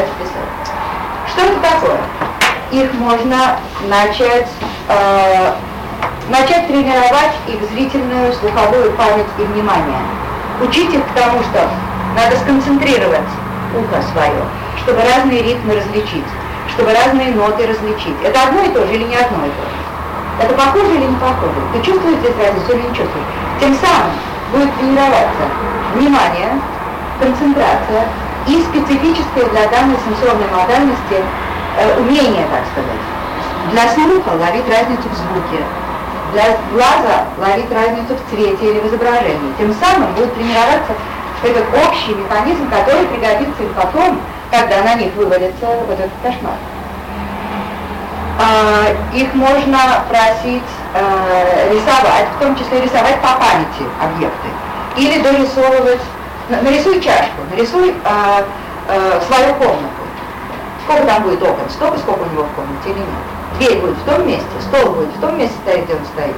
и писать. Что это такое? Их можно начать, э, начать тренировать их зрительную, слуховую память и внимание. Учить их к тому, что надо сконцентрировать ухо свое, чтобы разные ритмы различить, чтобы разные ноты различить. Это одно и то же или не одно и то же? Это похоже или не похоже? Ты чувствуешь здесь разницу или не чувствуешь? Тем самым будет тренироваться внимание, концентрация и специфическое для данной сенсорной модальности э, умение, так сказать. Для слуха ловить разницу в звуке, для глаза ловить разницу в цвете или в изображении. Тем самым будет тренироваться этот общий механизм, который пригодится им потом, когда на них вывалится вот этот кошмар. А, их можно просить а, рисовать, в том числе рисовать по памяти объекты, или дорисовывать, нарисуй чашку, нарисуй а, а, свою комнату. Сколько там будет окон, столько, сколько у него в комнате или нет. Дверь будет в том месте, стол будет в том месте стоять, где он стоит.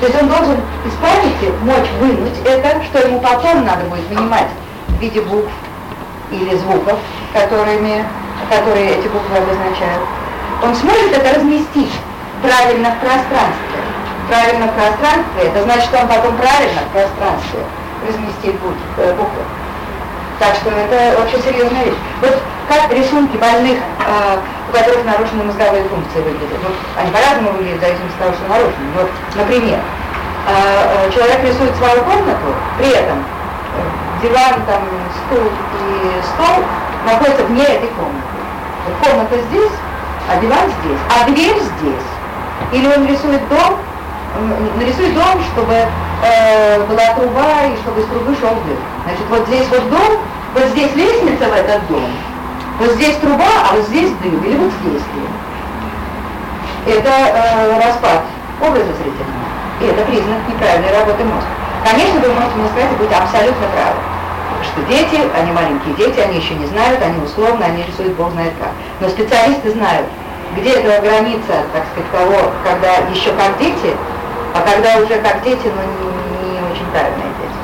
То есть он должен из памяти мочь вынуть это, что ему потом надо будет вынимать в виде букв или звуков, которыми, которые эти буквы обозначают. Он сможет это разместить правильно в пространстве. Правильно в пространстве, это значит, что он потом правильно в пространстве разместит э, буквы. Так что это очень серьезная вещь. Вот как рисунки больных, э, у которых нарушены мозговые функции выглядят. Вот они по-разному выглядят зависимости от того, что нарушено. Вот, например, э, э, человек рисует свою комнату, при этом э, диван, там, стул и стол находятся вне этой комнаты. Вот комната здесь, а диван здесь, а дверь здесь. Или он рисует дом, нарисует дом, чтобы э, была труба и чтобы из трубы шел дым. Значит, вот здесь вот дом, вот здесь лестница в этот дом, вот здесь труба, а вот здесь дым, или вот здесь дым. Это э, распад образа зрительного. И это признак неправильной работы мозга. Конечно, вы можете мне сказать, быть абсолютно правы. Что дети, они маленькие дети, они еще не знают, они условно, они рисуют бог знает как. Но специалисты знают, где эта граница, так сказать, того, когда еще как дети, а когда уже как дети, но не, не очень правильные дети.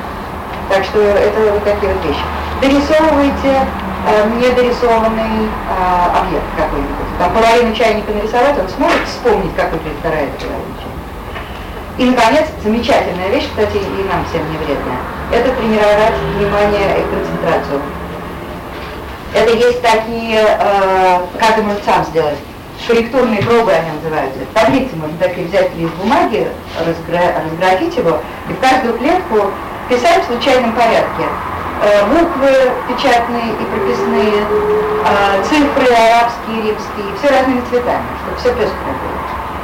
Так что это вот такие вот вещи. Дорисовывайте э, недорисованный э, объект какой-нибудь. Там половину чайника нарисовать, он сможет вспомнить, как выглядит вторая половина чайника. И, наконец, замечательная вещь, кстати, и нам всем не вредная, это тренировать внимание и концентрацию. Это есть такие, э, каждый может сам сделать, корректурные пробы они называются. Таблицы можно такие взять лист бумаги, разгра разграфить его, и в каждую клетку писать в случайном порядке. Э, буквы печатные и прописные, э, цифры арабские, римские, все разными цветами, чтобы все пестро было.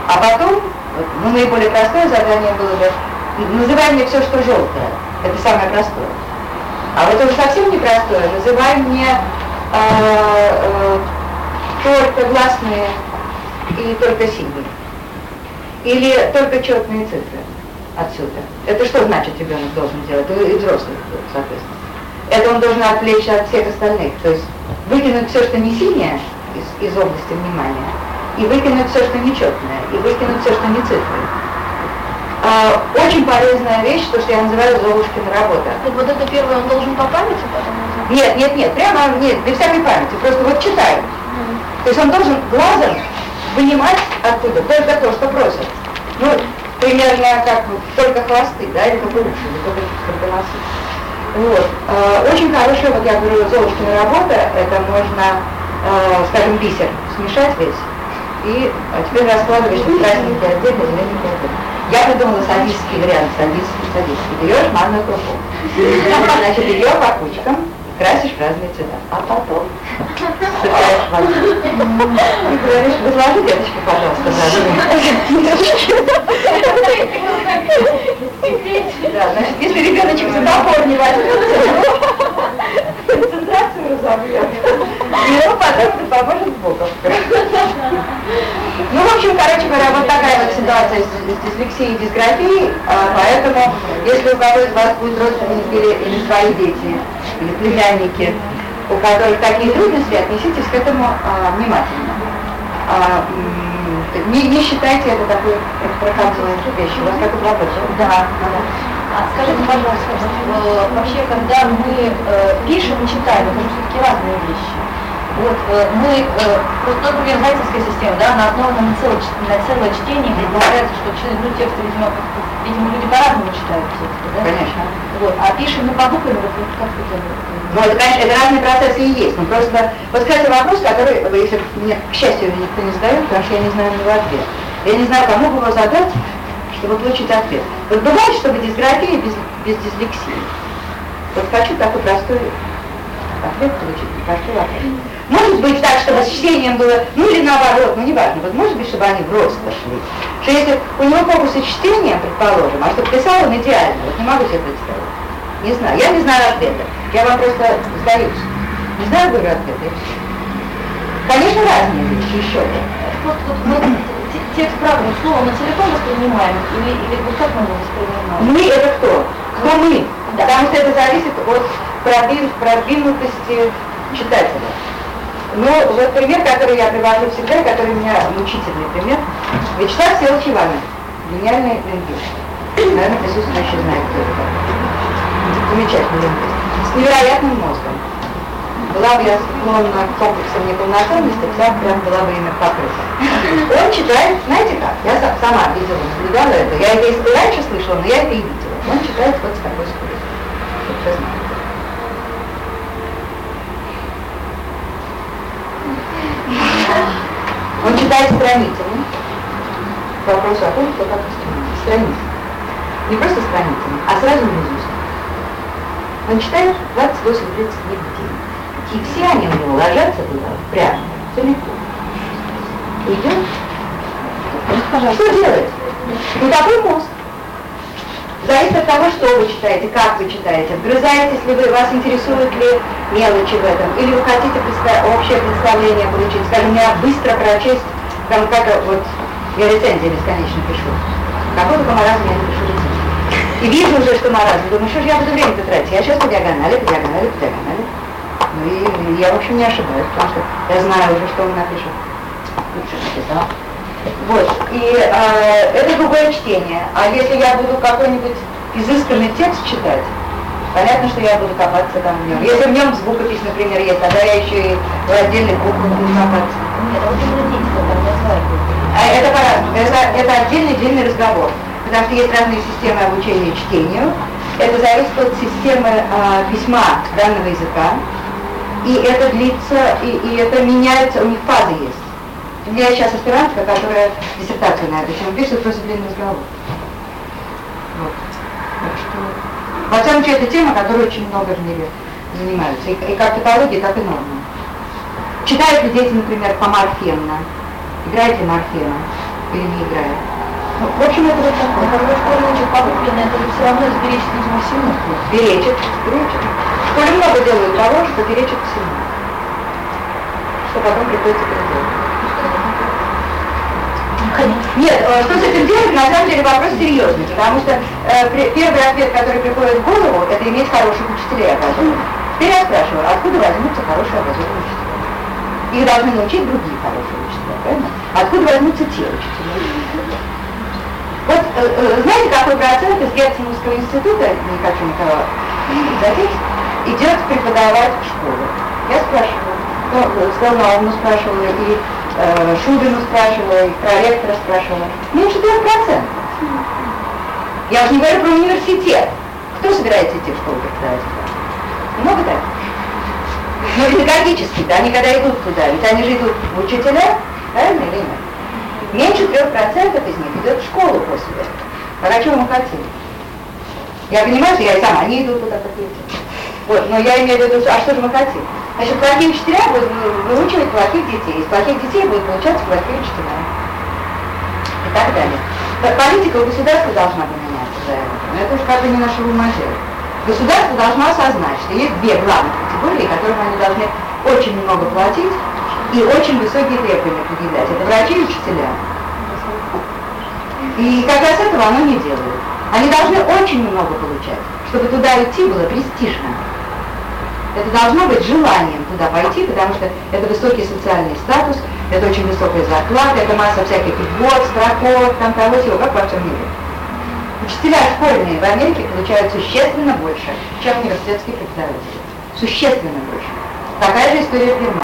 А потом, ну, наиболее простое задание было бы, называй мне все, что желтое. Это самое простое. А вот уже совсем непростое, называй мне э, э, только гласные и только символы. Или только четные цифры отсюда. Это что значит ребенок должен делать? И взрослый, соответственно. Это он должен отвлечься от всех остальных. То есть выкинуть все, что не синее из, из области внимания, и выкинуть все, что нечетное, и выкинуть все, что не цифры. А, очень полезная вещь, то, что я называю Золушкина работа. Так вот это первое он должен по памяти потом? Нет, нет, нет, прямо нет, без всякой памяти, просто вот читай. Mm. То есть он должен глазом вынимать оттуда только то, что просят. Ну, примерно как только хвосты, да, или только уши, или только, только. Вот. А, очень хорошая, вот я говорю, Золушкина работа, это можно, а, скажем, бисер смешать весь, и а теперь раскладываешь красненький отдельно, зелененький отдельно. Я придумала садистский вариант, садистский, садистский. Берешь манную крупу, значит, ее по кучкам красишь в разные цвета. А потом сыпаешь воду. И говоришь, разложи, деточки, пожалуйста, Да, значит, если ребеночек за топор не возьмется, концентрацию разобьет. Его потом поможет буковка. Ну, в общем, короче говоря, вот такая вот ситуация с, дислексией и дисграфией, а, поэтому, если у кого из вас будет родственники или свои дети, или племянники, у которых такие трудности, отнеситесь к этому а, внимательно. А, не, не считайте это такой проходной вещью. У вас как это работает? Да. А скажите, пожалуйста, э, вообще, когда мы э, пишем и читаем, это же все-таки разные вещи. Вот э, мы, э, просто, например, зайцевская система, да, она основана на, целое, на целое чтение, предполагается, что ну, тексты, видимо, видимо, люди по-разному читают тексты, да? Конечно. Вот, а пишем мы по буквам, вот, вот как это? Ну, это, конечно, это разные процессы и есть. Но просто, вот, кстати, вопрос, который, если мне, к счастью, никто не задает, потому что я не знаю на него ответ. Я не знаю, кому бы его задать, чтобы получить ответ. Вот бывает, чтобы дисграфия без, без дислексии. Вот хочу такой простой ответ получить, простой вопрос. Может быть так, чтобы с чтением было, ну или наоборот, ну неважно, вот может быть, чтобы они в рост пошли. Что если у него фокусы чтения, предположим, а чтобы писал он идеально, вот не могу себе представить. Не знаю, я не знаю ответа. Я вам просто сдаюсь. Не знаю, говорю ответа. Конечно, разные вещи, еще. Вот, вот, вот, текст правда, слово мы целиком воспринимаем, или, или как мы его воспринимаем? Мы это кто? Кто мы? Да. Потому что это зависит от продвинутости читателя. Ну, вот пример, который я привожу всегда, который у меня мучительный пример. Вячеслав Селович Иванов, гениальный лингвист. Наверное, присутствующий знает, кто это. Замечательный лингвист. С невероятным мозгом. Была бы я склонна к комплексам неполноценности, вся прям была бы ими покрыта. Он читает, знаете как, я сама видела, наблюдала это. Я это и раньше слышала, но я это и видела. Он читает вот с такой скоростью. Чтобы знать. Он читает страницами. По вопросу о том, кто как страницы. Не просто страницами, а сразу наизусть. Он читает 28-30 книг в день. И все они у него ложатся туда, прямо, целиком. Идет. Что делать? Ну такой мозг. Зависит от того, что вы читаете, как вы читаете. Вгрызаетесь ли вы, вас интересуют ли мелочи в этом, или вы хотите представ общее представление получить, скажем, я быстро прочесть, там как вот я рецензии бесконечно пишу. Какой только маразм я не пишу рецензии. И вижу уже, что маразм, думаю, что же я буду время тратить, я сейчас по диагонали, по диагонали, по диагонали. Ну и я, в общем, не ошибаюсь, потому что я знаю уже, что он напишет. Лучше написал. Вот, и э, это другое чтение. А если я буду какой-нибудь изысканный текст читать, понятно, что я буду копаться там в нем. Если в нем звукопись, например, есть, тогда я еще и в отдельных буквах буду копаться. Нет, а вот действие, там а это по-разному. Это, это отдельный длинный разговор. Потому что есть разные системы обучения чтению. Это зависит от системы э, письма данного языка. И это длится, и, и это меняется, у них фазы есть. У меня сейчас аспирантка, которая диссертацию на эту тему пишет, просто длинный разговор. Вот. Так что, во всяком случае, это тема, которой очень много в мире занимаются. И, и как топология, так и норма. Читают ли дети, например, по-морфемно? Играете морфема или не играют? Ну, в общем, это вот такое. Когда в школе учат по-буквенно, это все равно сберечь нужно всему. Беречит, беречит. В школе много делают того, что беречит всему. Что потом приходится переделать. Нет, э, что с этим делать, на самом деле вопрос серьезный, потому что э, при, первый ответ, который приходит в голову, это иметь хороших учителей образованных. Теперь я спрашиваю, откуда возьмутся хорошие образованные учителя? Их должны научить другие хорошие учителя, правильно? Откуда возьмутся те учителя? Вот э, э, знаете, какой процент из Герценовского института, не хочу никого задеть, идет преподавать в школу? Я спрашиваю, ну, Славновну спрашивала, и э, Шубину спрашивала, и проректора спрашивала. Меньше трех процентов. Я уже не говорю про университет. Кто собирается идти в школу преподавать? Много так? Ну, педагогически-то, они когда идут туда, ведь они же идут в учителя, правильно или нет? Меньше трех процентов из них идет в школу после этого. А на чем мы хотим? Я понимаю, что я и сама не иду туда, как Вот, но я имею в виду, а что же мы хотим? Значит, плохие учителя будут выучивать плохих детей, из плохих детей будут получаться плохие учителя. И так далее. Политика у государства должна поменяться это. Но это уж как бы не нашего ума Государство должно осознать, что есть две главных категории, которым они должны очень много платить и очень высокие требования предъявлять. Это врачи и учителя. И как раз этого оно не делает. Они должны очень много получать, чтобы туда идти было престижно. Это должно быть желанием туда пойти, потому что это высокий социальный статус, это очень высокая зарплата, это масса всяких льгот, страховок, там того всего, как во всем мире. Учителя школьные в Америке получают существенно больше, чем университетские преподаватели. Существенно больше. Такая же история в Германии.